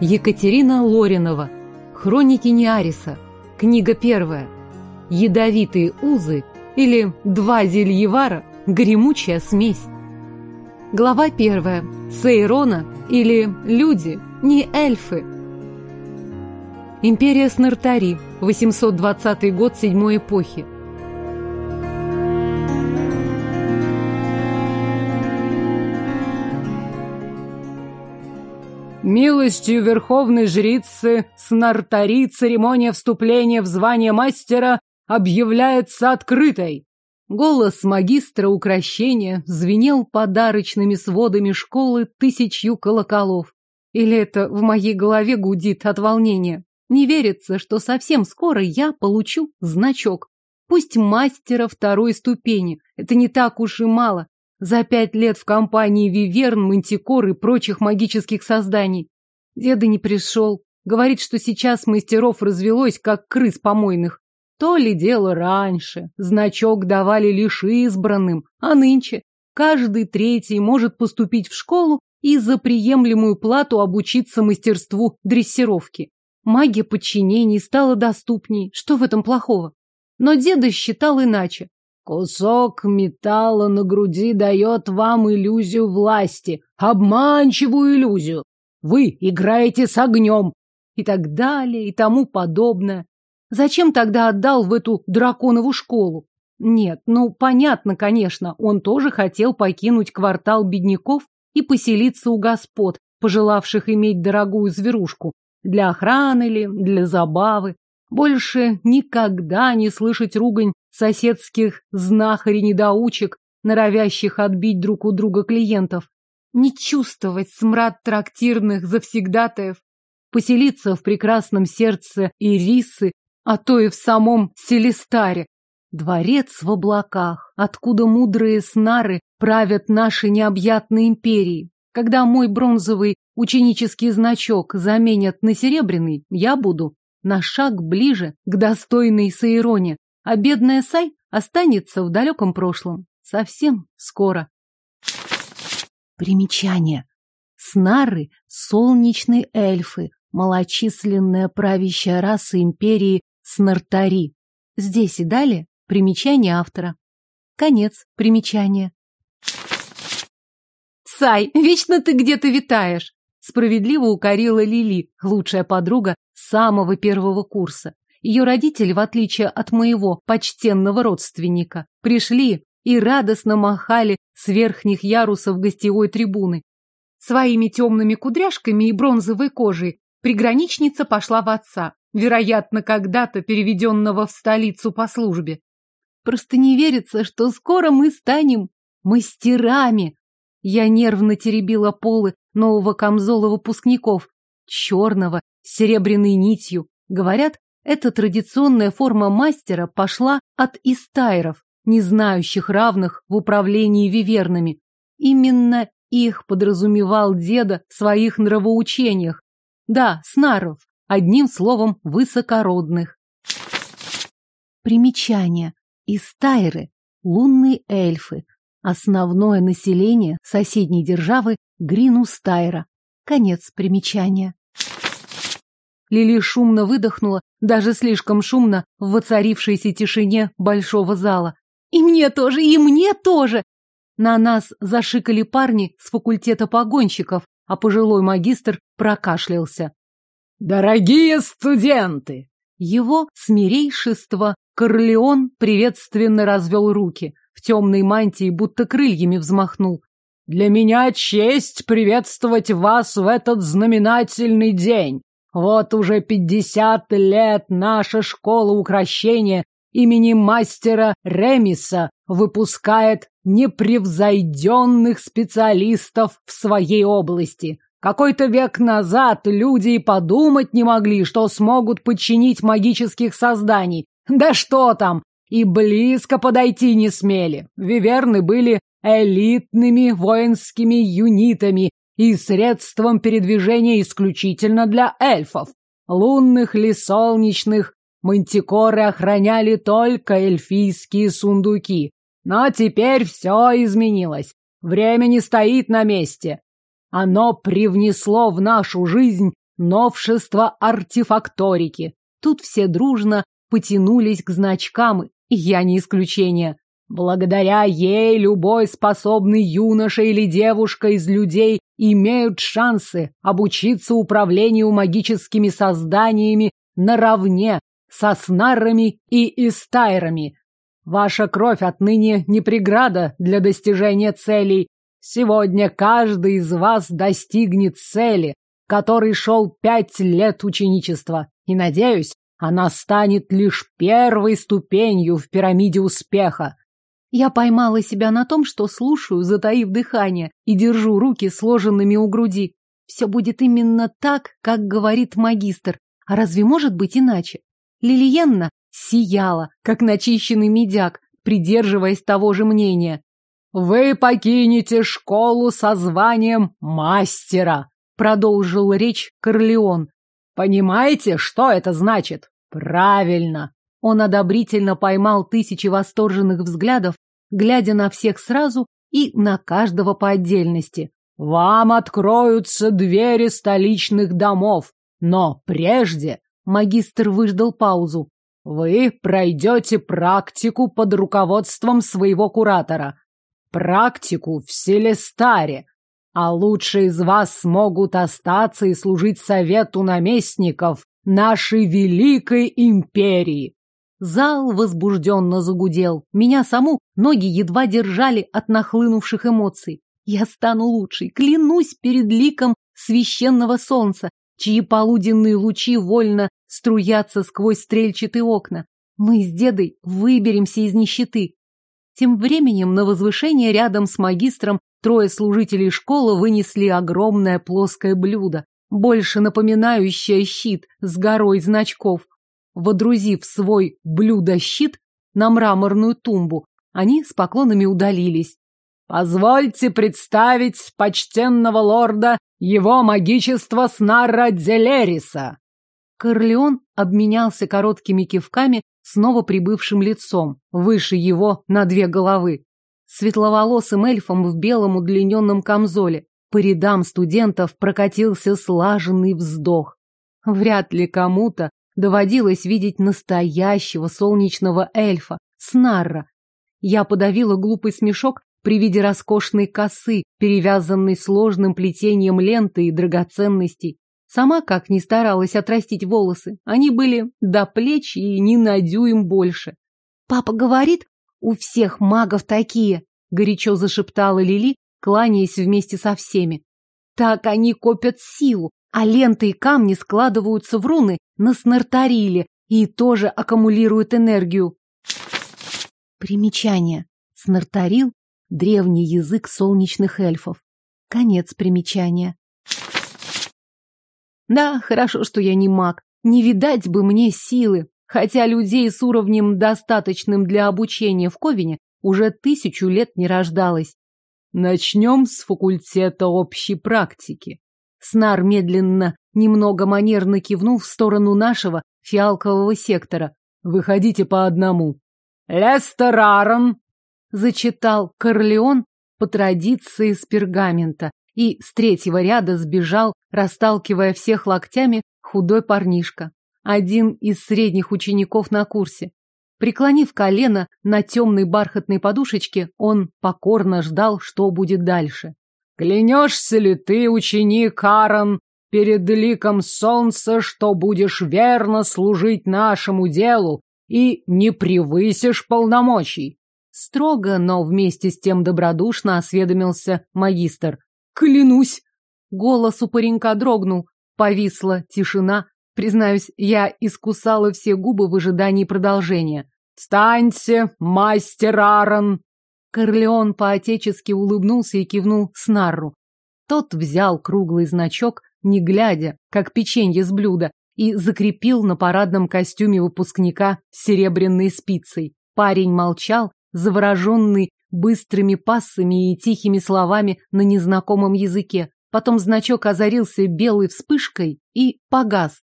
Екатерина Лоринова. Хроники Неариса. Книга первая. Ядовитые узы или Два зельевара. Гремучая смесь. Глава первая. Сейрона или Люди, не эльфы. Империя Снартари. 820 год седьмой эпохи. Милостью верховной жрицы Снартари церемония вступления в звание мастера объявляется открытой. Голос магистра укращения звенел подарочными сводами школы тысячью колоколов. Или это в моей голове гудит от волнения? Не верится, что совсем скоро я получу значок. Пусть мастера второй ступени. Это не так уж и мало. За пять лет в компании Виверн, Мантикор и прочих магических созданий. Деда не пришел. Говорит, что сейчас мастеров развелось, как крыс помойных. То ли дело раньше. Значок давали лишь избранным. А нынче каждый третий может поступить в школу и за приемлемую плату обучиться мастерству дрессировки. Магия подчинений стала доступней. Что в этом плохого? Но деда считал иначе. Кусок металла на груди дает вам иллюзию власти, обманчивую иллюзию. Вы играете с огнем. И так далее, и тому подобное. Зачем тогда отдал в эту драконову школу? Нет, ну, понятно, конечно, он тоже хотел покинуть квартал бедняков и поселиться у господ, пожелавших иметь дорогую зверушку, для охраны ли, для забавы. Больше никогда не слышать ругань соседских знахарей-недоучек, норовящих отбить друг у друга клиентов. Не чувствовать смрад трактирных завсегдатаев. Поселиться в прекрасном сердце Ирисы, а то и в самом Селестаре. Дворец в облаках, откуда мудрые снары правят нашей необъятной империи. Когда мой бронзовый ученический значок заменят на серебряный, я буду на шаг ближе к достойной Саироне, а бедная Сай останется в далеком прошлом. Совсем скоро. Примечание. Снары — солнечные эльфы, малочисленная правящая раса империи Снартари. Здесь и далее примечание автора. Конец примечания. Сай, вечно ты где-то витаешь. Справедливо укорила Лили, лучшая подруга самого первого курса. Ее родители, в отличие от моего почтенного родственника, пришли и радостно махали с верхних ярусов гостевой трибуны. Своими темными кудряшками и бронзовой кожей приграничница пошла в отца, вероятно, когда-то переведенного в столицу по службе. Просто не верится, что скоро мы станем мастерами. Я нервно теребила полы нового камзола выпускников, черного, с серебряной нитью. Говорят, эта традиционная форма мастера пошла от истайров, не знающих равных в управлении вивернами. Именно их подразумевал деда в своих нравоучениях. Да, снаров, одним словом, высокородных. Примечание. Истайры – лунные эльфы. Основное население соседней державы – Гринустайра. Конец примечания. Лили шумно выдохнула, даже слишком шумно, в воцарившейся тишине большого зала. «И мне тоже, и мне тоже!» На нас зашикали парни с факультета погонщиков, а пожилой магистр прокашлялся. «Дорогие студенты!» Его смирейшество Корлеон приветственно развел руки, в темной мантии будто крыльями взмахнул. «Для меня честь приветствовать вас в этот знаменательный день. Вот уже пятьдесят лет наша школа украшения имени мастера Ремиса выпускает непревзойденных специалистов в своей области. Какой-то век назад люди и подумать не могли, что смогут подчинить магических созданий. Да что там, и близко подойти не смели. Виверны были элитными воинскими юнитами и средством передвижения исключительно для эльфов. Лунных ли солнечных мантикоры охраняли только эльфийские сундуки. Но теперь все изменилось. Время не стоит на месте. Оно привнесло в нашу жизнь новшество артефакторики. Тут все дружно потянулись к значкам, и я не исключение. Благодаря ей любой способный юноша или девушка из людей имеют шансы обучиться управлению магическими созданиями наравне со снаррами и истайрами. Ваша кровь отныне не преграда для достижения целей. Сегодня каждый из вас достигнет цели, который шел пять лет ученичества. И, надеюсь, она станет лишь первой ступенью в пирамиде успеха. Я поймала себя на том, что слушаю, затаив дыхание, и держу руки сложенными у груди. Все будет именно так, как говорит магистр. А разве может быть иначе? Лилиенна сияла, как начищенный медяк, придерживаясь того же мнения. «Вы покинете школу со званием мастера», — продолжил речь Корлеон. «Понимаете, что это значит? Правильно. Он одобрительно поймал тысячи восторженных взглядов, глядя на всех сразу и на каждого по отдельности. «Вам откроются двери столичных домов, но прежде...» Магистр выждал паузу. «Вы пройдете практику под руководством своего куратора. Практику в Селестаре. А лучшие из вас смогут остаться и служить совету наместников нашей великой империи. Зал возбужденно загудел. Меня саму ноги едва держали от нахлынувших эмоций. Я стану лучшей, клянусь перед ликом священного солнца, чьи полуденные лучи вольно струятся сквозь стрельчатые окна. Мы с дедой выберемся из нищеты. Тем временем на возвышение рядом с магистром трое служителей школы вынесли огромное плоское блюдо, больше напоминающее щит с горой значков. Водрузив свой блюдо-щит на мраморную тумбу, они с поклонами удалились. «Позвольте представить почтенного лорда его магичества Снарра Делериса!» Корлеон обменялся короткими кивками с новоприбывшим лицом, выше его на две головы. Светловолосым эльфом в белом удлиненном камзоле. По рядам студентов прокатился слаженный вздох. Вряд ли кому-то доводилось видеть настоящего солнечного эльфа, Снарра. Я подавила глупый смешок при виде роскошной косы, перевязанной сложным плетением ленты и драгоценностей. Сама как ни старалась отрастить волосы, они были до плеч и ни на дюйм больше. «Папа говорит, у всех магов такие», — горячо зашептала Лили, кланяясь вместе со всеми. «Так они копят силу, а ленты и камни складываются в руны на снартариле и тоже аккумулируют энергию. Примечание. Снартарил – древний язык солнечных эльфов. Конец примечания. Да, хорошо, что я не маг. Не видать бы мне силы, хотя людей с уровнем, достаточным для обучения в Ковине, уже тысячу лет не рождалось. Начнем с факультета общей практики. Снар медленно, немного манерно кивнул в сторону нашего фиалкового сектора. Выходите по одному. Лестер Аарон! Зачитал Корлеон по традиции с пергамента и с третьего ряда сбежал, расталкивая всех локтями, худой парнишка. Один из средних учеников на курсе. Преклонив колено на темной бархатной подушечке, он покорно ждал, что будет дальше. Клянешься ли ты, ученик Аарон, перед ликом солнца, что будешь верно служить нашему делу и не превысишь полномочий? Строго, но вместе с тем добродушно осведомился магистр. Клянусь! Голос у паренька дрогнул. Повисла тишина. Признаюсь, я искусала все губы в ожидании продолжения. «Встаньте, мастер Аарон!» Корлеон по-отечески улыбнулся и кивнул Снарру. Тот взял круглый значок, не глядя, как печенье с блюда, и закрепил на парадном костюме выпускника серебряной спицей. Парень молчал, завороженный быстрыми пассами и тихими словами на незнакомом языке. Потом значок озарился белой вспышкой и погас.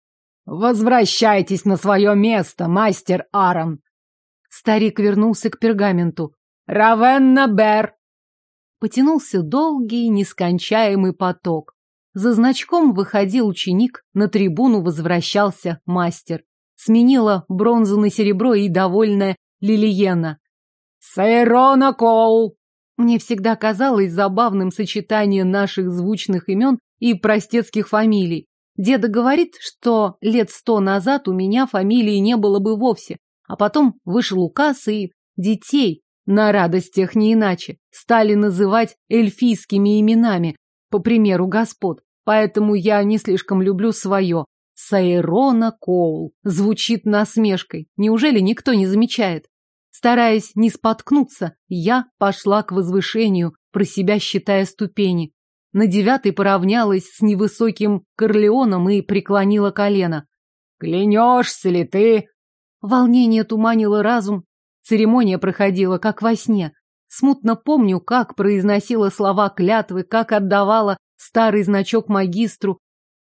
«Возвращайтесь на свое место, мастер Аарон!» Старик вернулся к пергаменту. Равенна Бер. Потянулся долгий, нескончаемый поток. За значком выходил ученик, на трибуну возвращался мастер. Сменила бронзу на серебро и довольная Лилиена. «Сайрона Коул!» Мне всегда казалось забавным сочетание наших звучных имен и простецких фамилий. Деда говорит, что лет сто назад у меня фамилии не было бы вовсе, а потом вышел указ, и детей, на радостях не иначе, стали называть эльфийскими именами, по примеру господ. Поэтому я не слишком люблю свое. Сайрона Коул. Звучит насмешкой. Неужели никто не замечает? Стараясь не споткнуться, я пошла к возвышению, про себя считая ступени. На девятой поравнялась с невысоким Корлеоном и преклонила колено. «Клянешься ли ты?» Волнение туманило разум. Церемония проходила, как во сне. Смутно помню, как произносила слова клятвы, как отдавала старый значок магистру.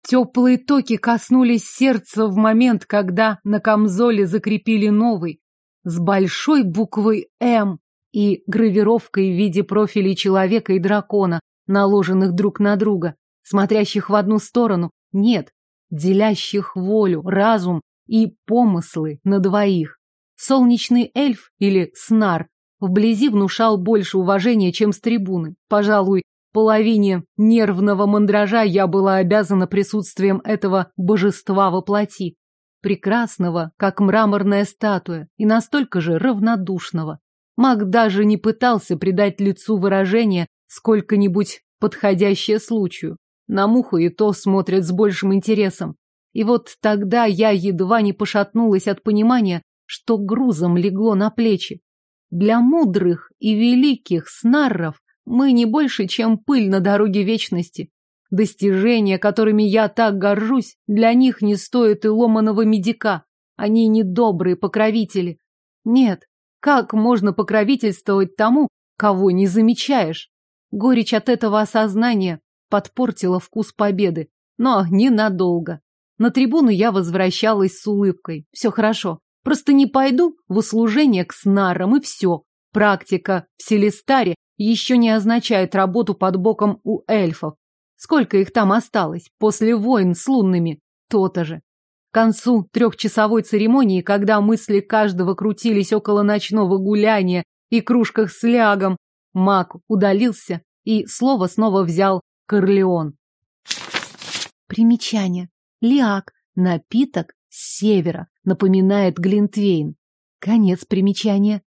Теплые токи коснулись сердца в момент, когда на камзоле закрепили новый, с большой буквой «М» и гравировкой в виде профилей человека и дракона, наложенных друг на друга, смотрящих в одну сторону, нет, делящих волю, разум и помыслы на двоих. Солнечный эльф или снар вблизи внушал больше уважения, чем с трибуны. Пожалуй, половине нервного мандража я была обязана присутствием этого божества во плоти. Прекрасного, как мраморная статуя, и настолько же равнодушного. Маг даже не пытался придать лицу выражение, сколько-нибудь подходящее случаю. На муху и то смотрят с большим интересом. И вот тогда я едва не пошатнулась от понимания, что грузом легло на плечи. Для мудрых и великих снарров мы не больше, чем пыль на дороге вечности. Достижения, которыми я так горжусь, для них не стоят и ломаного медика. Они недобрые покровители. Нет, как можно покровительствовать тому, кого не замечаешь? Горечь от этого осознания подпортила вкус победы, но ненадолго. На трибуну я возвращалась с улыбкой. Все хорошо. Просто не пойду в услужение к снарам, и все. Практика в Селестаре еще не означает работу под боком у эльфов. Сколько их там осталось после войн с лунными? То-то же. К концу трехчасовой церемонии, когда мысли каждого крутились около ночного гуляния и кружках с лягом, Маг удалился, и слово снова взял Корлеон. Примечание. Лиак. Напиток с севера. Напоминает Глинтвейн. Конец примечания.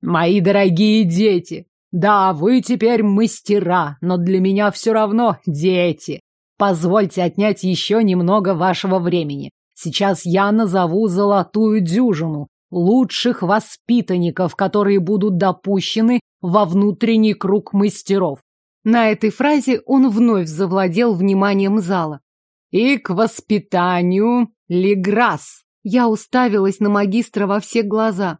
Мои дорогие дети, да, вы теперь мастера, но для меня все равно дети. Позвольте отнять еще немного вашего времени. Сейчас я назову золотую дюжину, лучших воспитанников, которые будут допущены во внутренний круг мастеров. На этой фразе он вновь завладел вниманием зала. И к воспитанию Леграс. Я уставилась на магистра во все глаза.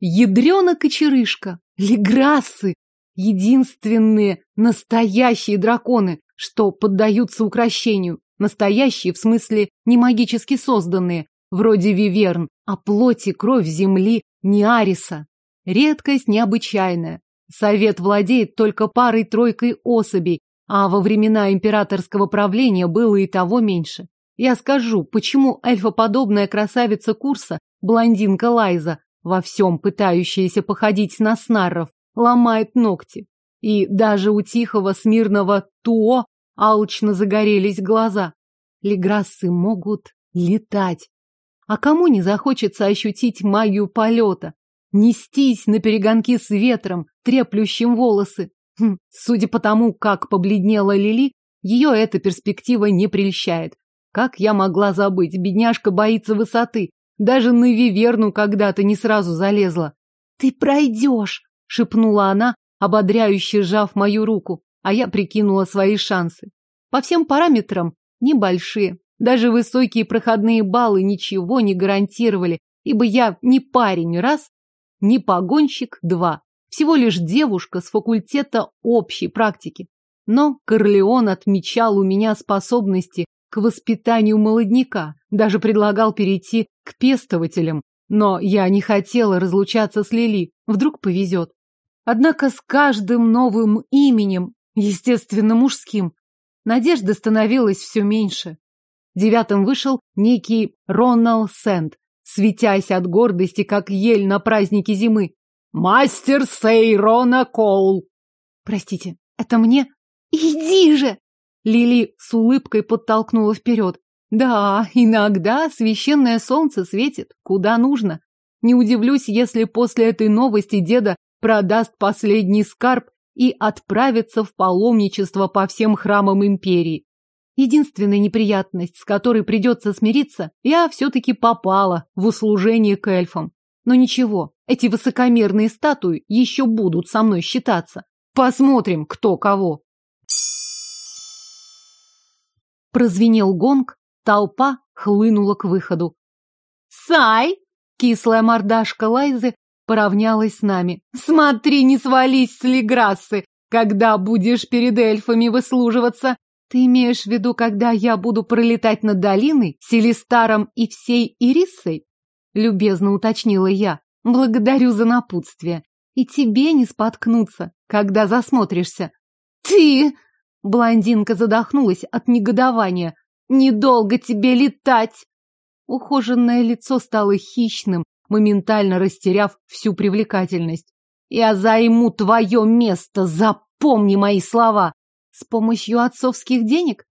Ядрена кочерышка, Леграссы, единственные настоящие драконы, что поддаются укращению. Настоящие, в смысле, не магически созданные, вроде виверн, а плоть и кровь земли не ариса. Редкость необычайная. Совет владеет только парой-тройкой особей, а во времена императорского правления было и того меньше. Я скажу, почему эльфоподобная красавица курса, блондинка Лайза, во всем пытающаяся походить на снарров, ломает ногти. И даже у тихого смирного Туо алчно загорелись глаза. Леграссы могут летать. А кому не захочется ощутить магию полета? Нестись на перегонки с ветром, треплющим волосы? Хм, судя по тому, как побледнела Лили, ее эта перспектива не прельщает. Как я могла забыть, бедняжка боится высоты. Даже на Виверну когда-то не сразу залезла. «Ты пройдешь!» — шепнула она, ободряюще сжав мою руку, а я прикинула свои шансы. По всем параметрам небольшие, даже высокие проходные баллы ничего не гарантировали, ибо я не парень, раз, не погонщик, два. Всего лишь девушка с факультета общей практики. Но Корлеон отмечал у меня способности к воспитанию молодняка, даже предлагал перейти к пестователям. Но я не хотела разлучаться с Лили, вдруг повезет. Однако с каждым новым именем, естественно, мужским, надежды становилось все меньше. Девятым вышел некий Ронал Сент, светясь от гордости, как ель на празднике зимы. «Мастер Сейрона Коул!» «Простите, это мне?» «Иди же!» Лили с улыбкой подтолкнула вперед. «Да, иногда священное солнце светит, куда нужно. Не удивлюсь, если после этой новости деда продаст последний скарб и отправится в паломничество по всем храмам империи. Единственная неприятность, с которой придется смириться, я все-таки попала в услужение к эльфам. Но ничего, эти высокомерные статуи еще будут со мной считаться. Посмотрим, кто кого. Прозвенел гонг, толпа хлынула к выходу. «Сай!» — кислая мордашка Лайзы поравнялась с нами. «Смотри, не свались с Леграссы, когда будешь перед эльфами выслуживаться. Ты имеешь в виду, когда я буду пролетать над долиной, Селистаром и всей Ириссой? Любезно уточнила я. Благодарю за напутствие. И тебе не споткнуться, когда засмотришься. Ты! Блондинка задохнулась от негодования. Недолго тебе летать! Ухоженное лицо стало хищным, моментально растеряв всю привлекательность. Я займу твое место, запомни мои слова. С помощью отцовских денег?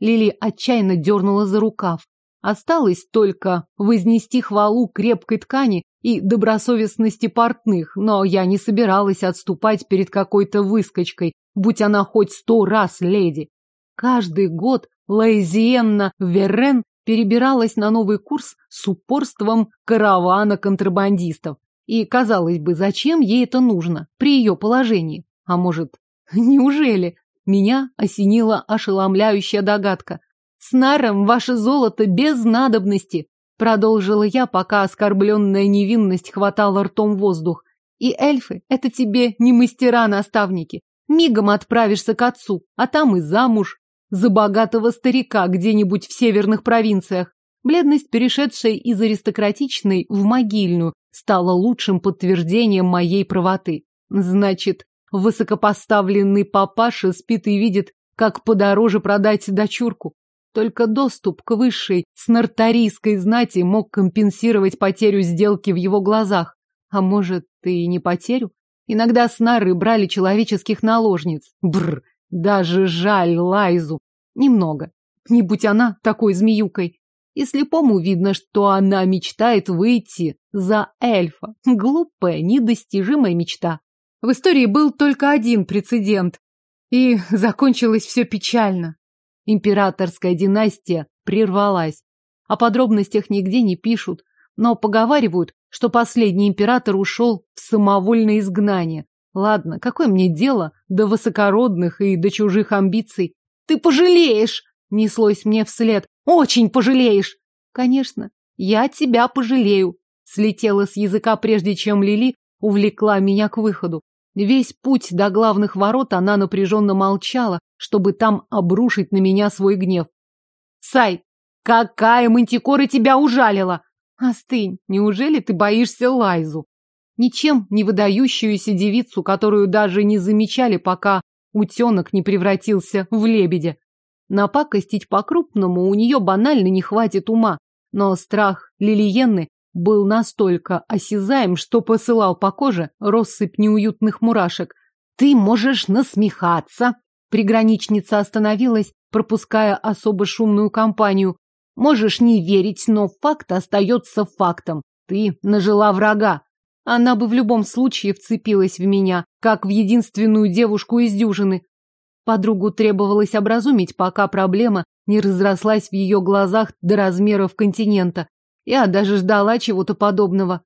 Лили отчаянно дернула за рукав. Осталось только вознести хвалу крепкой ткани и добросовестности портных, но я не собиралась отступать перед какой-то выскочкой, будь она хоть сто раз леди. Каждый год Лаизиенна Верен перебиралась на новый курс с упорством каравана контрабандистов. И, казалось бы, зачем ей это нужно при ее положении? А может, неужели? Меня осенила ошеломляющая догадка. «С наром ваше золото без надобности!» Продолжила я, пока оскорбленная невинность хватала ртом воздух. «И эльфы — это тебе не мастера-наставники. Мигом отправишься к отцу, а там и замуж. За богатого старика где-нибудь в северных провинциях. Бледность, перешедшая из аристократичной в могильную, стала лучшим подтверждением моей правоты. Значит, Высокопоставленный папаша спит и видит, как подороже продать дочурку. Только доступ к высшей снартарийской знати мог компенсировать потерю сделки в его глазах. А может, и не потерю? Иногда снары брали человеческих наложниц. Бр, даже жаль Лайзу. Немного. Не будь она такой змеюкой. И слепому видно, что она мечтает выйти за эльфа. Глупая, недостижимая мечта. В истории был только один прецедент, и закончилось все печально. Императорская династия прервалась. О подробностях нигде не пишут, но поговаривают, что последний император ушел в самовольное изгнание. Ладно, какое мне дело до высокородных и до чужих амбиций? Ты пожалеешь! Неслось мне вслед. Очень пожалеешь! Конечно, я тебя пожалею. Слетела с языка, прежде чем Лили увлекла меня к выходу. Весь путь до главных ворот она напряженно молчала, чтобы там обрушить на меня свой гнев. «Сай, какая мантикора тебя ужалила!» «Остынь, неужели ты боишься Лайзу?» Ничем не выдающуюся девицу, которую даже не замечали, пока утенок не превратился в лебедя. Напакостить по-крупному у нее банально не хватит ума, но страх Лилиенны был настолько осязаем, что посылал по коже россыпь неуютных мурашек. «Ты можешь насмехаться!» Приграничница остановилась, пропуская особо шумную компанию. «Можешь не верить, но факт остается фактом. Ты нажила врага. Она бы в любом случае вцепилась в меня, как в единственную девушку из дюжины. Подругу требовалось образумить, пока проблема не разрослась в ее глазах до размеров континента. Я даже ждала чего-то подобного.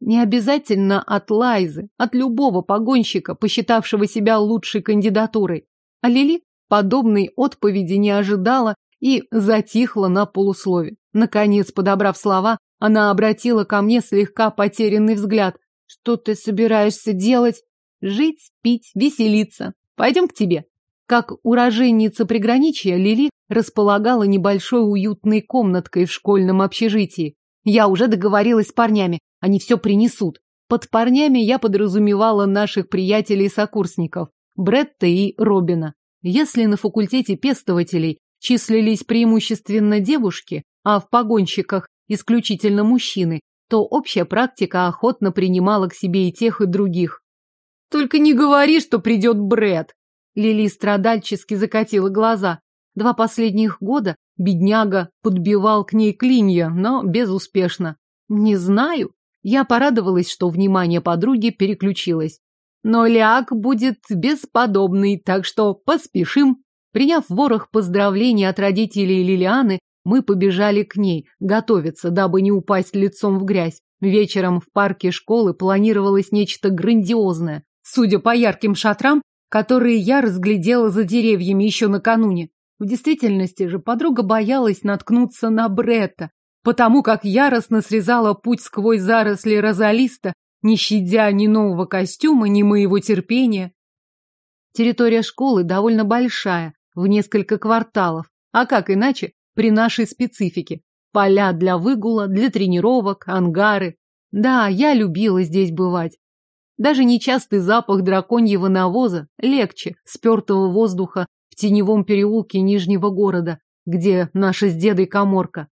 Не обязательно от Лайзы, от любого погонщика, посчитавшего себя лучшей кандидатурой. А Лили подобной отповеди не ожидала и затихла на полуслове. Наконец, подобрав слова, она обратила ко мне слегка потерянный взгляд. «Что ты собираешься делать?» «Жить, пить, веселиться. Пойдем к тебе». Как уроженница приграничья, Лили располагала небольшой уютной комнаткой в школьном общежитии. Я уже договорилась с парнями, они все принесут. Под парнями я подразумевала наших приятелей-сокурсников, Бретта и Робина. Если на факультете пестователей числились преимущественно девушки, а в погонщиках исключительно мужчины, то общая практика охотно принимала к себе и тех, и других. «Только не говори, что придет Бред!» Лили страдальчески закатила глаза. Два последних года бедняга подбивал к ней клинья, но безуспешно. Не знаю. Я порадовалась, что внимание подруги переключилось. Но Ляк будет бесподобный, так что поспешим. Приняв ворох поздравлений от родителей Лилианы, мы побежали к ней, готовиться, дабы не упасть лицом в грязь. Вечером в парке школы планировалось нечто грандиозное. Судя по ярким шатрам, которые я разглядела за деревьями еще накануне. В действительности же подруга боялась наткнуться на Бретта, потому как яростно срезала путь сквозь заросли розалиста, не щадя ни нового костюма, ни моего терпения. Территория школы довольно большая, в несколько кварталов, а как иначе при нашей специфике. Поля для выгула, для тренировок, ангары. Да, я любила здесь бывать. Даже нечастый запах драконьего навоза легче спертого воздуха в теневом переулке Нижнего города, где наша с дедой коморка.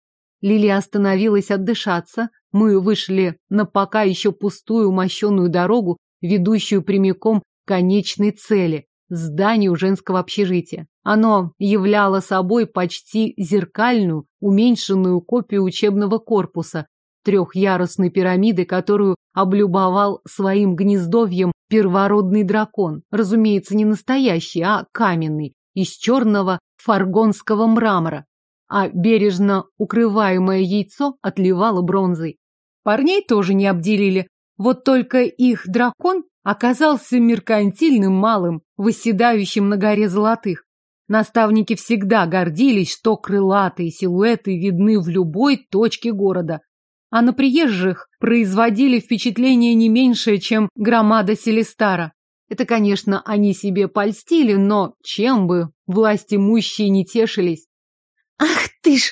Лилия остановилась отдышаться. Мы вышли на пока еще пустую мощенную дорогу, ведущую прямиком к конечной цели – зданию женского общежития. Оно являло собой почти зеркальную, уменьшенную копию учебного корпуса, трехъярусной пирамиды, которую облюбовал своим гнездовьем первородный дракон. Разумеется, не настоящий, а каменный, из черного фаргонского мрамора. А бережно укрываемое яйцо отливало бронзой. Парней тоже не обделили, вот только их дракон оказался меркантильным малым, восседающим на горе золотых. Наставники всегда гордились, что крылатые силуэты видны в любой точке города а на приезжих производили впечатление не меньшее, чем громада Селестара. Это, конечно, они себе польстили, но чем бы власть имущие не тешились. «Ах ты ж!»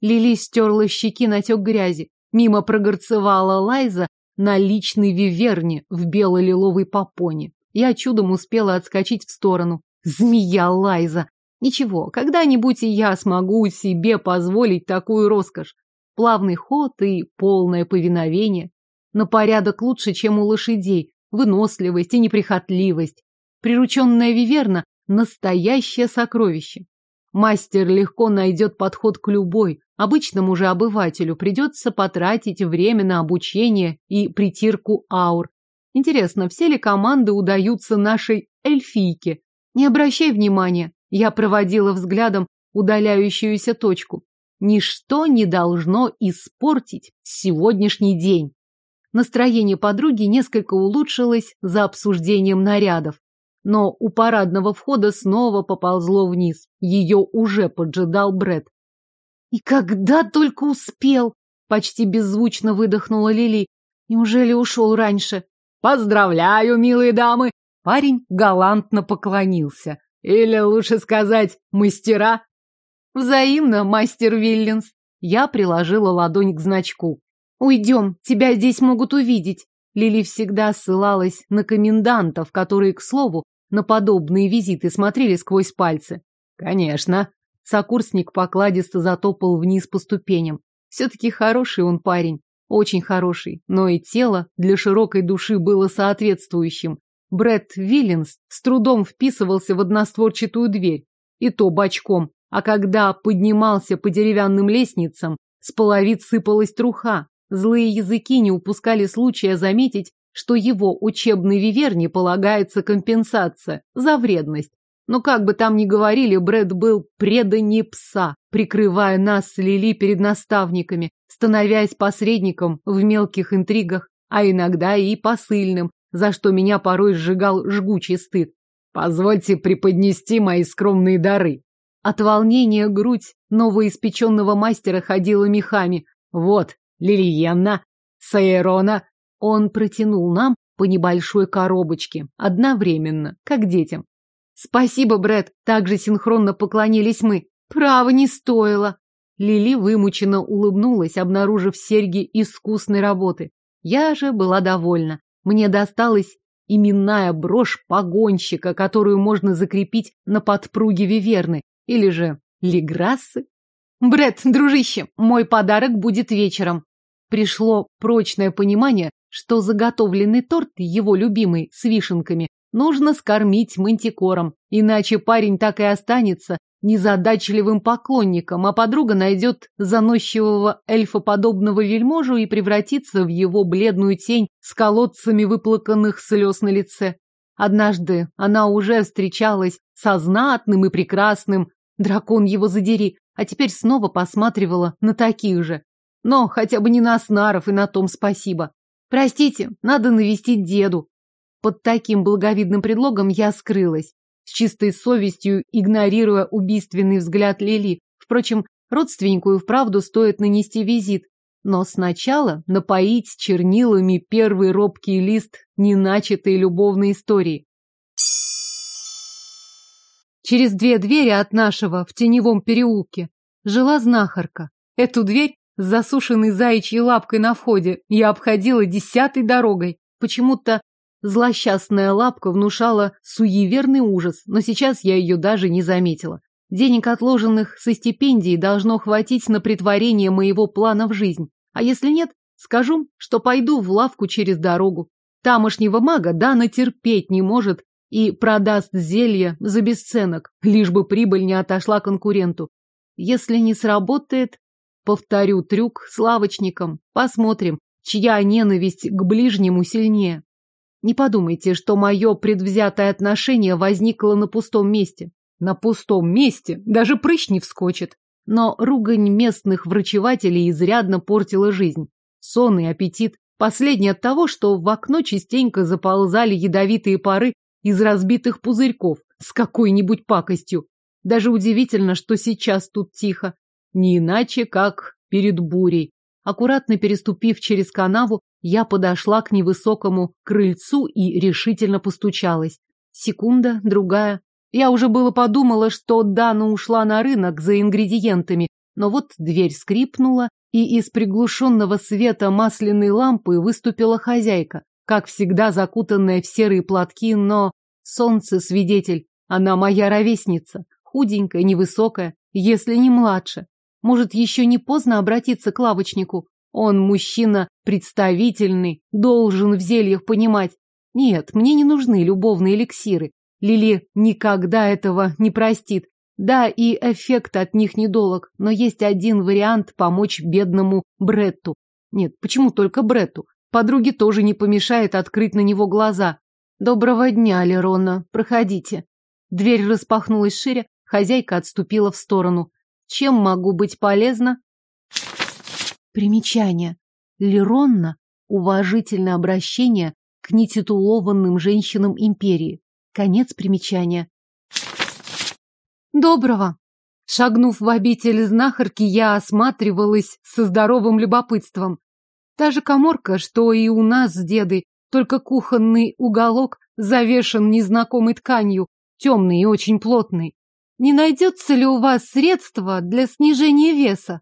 Лили стерла щеки натек грязи. Мимо прогорцевала Лайза на личной виверне в бело-лиловой попоне. Я чудом успела отскочить в сторону. Змея Лайза! Ничего, когда-нибудь и я смогу себе позволить такую роскошь. Плавный ход и полное повиновение. На порядок лучше, чем у лошадей. Выносливость и неприхотливость. Прирученная виверна – настоящее сокровище. Мастер легко найдет подход к любой. Обычному же обывателю придется потратить время на обучение и притирку аур. Интересно, все ли команды удаются нашей эльфийке? Не обращай внимания. Я проводила взглядом удаляющуюся точку. Ничто не должно испортить сегодняшний день. Настроение подруги несколько улучшилось за обсуждением нарядов. Но у парадного входа снова поползло вниз. Ее уже поджидал Бред. «И когда только успел!» — почти беззвучно выдохнула Лили. «Неужели ушел раньше?» «Поздравляю, милые дамы!» Парень галантно поклонился. «Или лучше сказать, мастера!» Взаимно, мастер Виллинс. Я приложила ладонь к значку. Уйдем, тебя здесь могут увидеть. Лили всегда ссылалась на комендантов, которые, к слову, на подобные визиты смотрели сквозь пальцы. Конечно. Сокурсник покладисто затопал вниз по ступеням. Все-таки хороший он парень, очень хороший, но и тело для широкой души было соответствующим. Брэд Виллинс с трудом вписывался в одностворчатую дверь, и то бочком, а когда поднимался по деревянным лестницам, с половиц сыпалась труха. Злые языки не упускали случая заметить, что его учебной виверне полагается компенсация за вредность. Но как бы там ни говорили, Брэд был преданнее пса, прикрывая нас с Лили перед наставниками, становясь посредником в мелких интригах, а иногда и посыльным, за что меня порой сжигал жгучий стыд. «Позвольте преподнести мои скромные дары», от волнения грудь новоиспеченного мастера ходила мехами. Вот, Лилиенна, Сайрона. Он протянул нам по небольшой коробочке, одновременно, как детям. Спасибо, Брэд, также синхронно поклонились мы. Право не стоило. Лили вымученно улыбнулась, обнаружив серьги искусной работы. Я же была довольна. Мне досталась именная брошь погонщика, которую можно закрепить на подпруге Виверны, или же Леграссы. Бред, дружище, мой подарок будет вечером. Пришло прочное понимание, что заготовленный торт, его любимый, с вишенками, нужно скормить мантикором, иначе парень так и останется незадачливым поклонником, а подруга найдет заносчивого эльфоподобного вельможу и превратится в его бледную тень с колодцами выплаканных слез на лице. Однажды она уже встречалась со знатным и прекрасным, дракон его задери, а теперь снова посматривала на таких же. Но хотя бы не на снаров, и на том спасибо. Простите, надо навестить деду. Под таким благовидным предлогом я скрылась с чистой совестью игнорируя убийственный взгляд Лили. Впрочем, родственнику и вправду стоит нанести визит. Но сначала напоить чернилами первый робкий лист неначатой любовной истории. Через две двери от нашего в теневом переулке жила знахарка. Эту дверь с засушенной заячьей лапкой на входе я обходила десятой дорогой. Почему-то Злосчастная лапка внушала суеверный ужас, но сейчас я ее даже не заметила. Денег, отложенных со стипендии, должно хватить на притворение моего плана в жизнь. А если нет, скажу, что пойду в лавку через дорогу. Тамошнего мага Дана терпеть не может и продаст зелье за бесценок, лишь бы прибыль не отошла конкуренту. Если не сработает, повторю трюк с лавочником, посмотрим, чья ненависть к ближнему сильнее. Не подумайте, что мое предвзятое отношение возникло на пустом месте. На пустом месте даже прыщ не вскочит. Но ругань местных врачевателей изрядно портила жизнь. Сон и аппетит. Последний от того, что в окно частенько заползали ядовитые пары из разбитых пузырьков с какой-нибудь пакостью. Даже удивительно, что сейчас тут тихо. Не иначе, как перед бурей. Аккуратно переступив через канаву, я подошла к невысокому крыльцу и решительно постучалась. Секунда, другая. Я уже было подумала, что Дана ушла на рынок за ингредиентами, но вот дверь скрипнула, и из приглушенного света масляной лампы выступила хозяйка, как всегда закутанная в серые платки, но солнце свидетель, она моя ровесница, худенькая, невысокая, если не младше. Может, еще не поздно обратиться к лавочнику? Он мужчина представительный, должен в зельях понимать. Нет, мне не нужны любовные эликсиры. Лили никогда этого не простит. Да, и эффект от них недолог, но есть один вариант помочь бедному Бретту. Нет, почему только Бретту? Подруге тоже не помешает открыть на него глаза. Доброго дня, Лерона, проходите. Дверь распахнулась шире, хозяйка отступила в сторону. Чем могу быть полезна? Примечание. Леронна – уважительное обращение к нетитулованным женщинам империи. Конец примечания. Доброго. Шагнув в обитель знахарки, я осматривалась со здоровым любопытством. Та же коморка, что и у нас с дедой, только кухонный уголок завешен незнакомой тканью, темный и очень плотный. Не найдется ли у вас средства для снижения веса?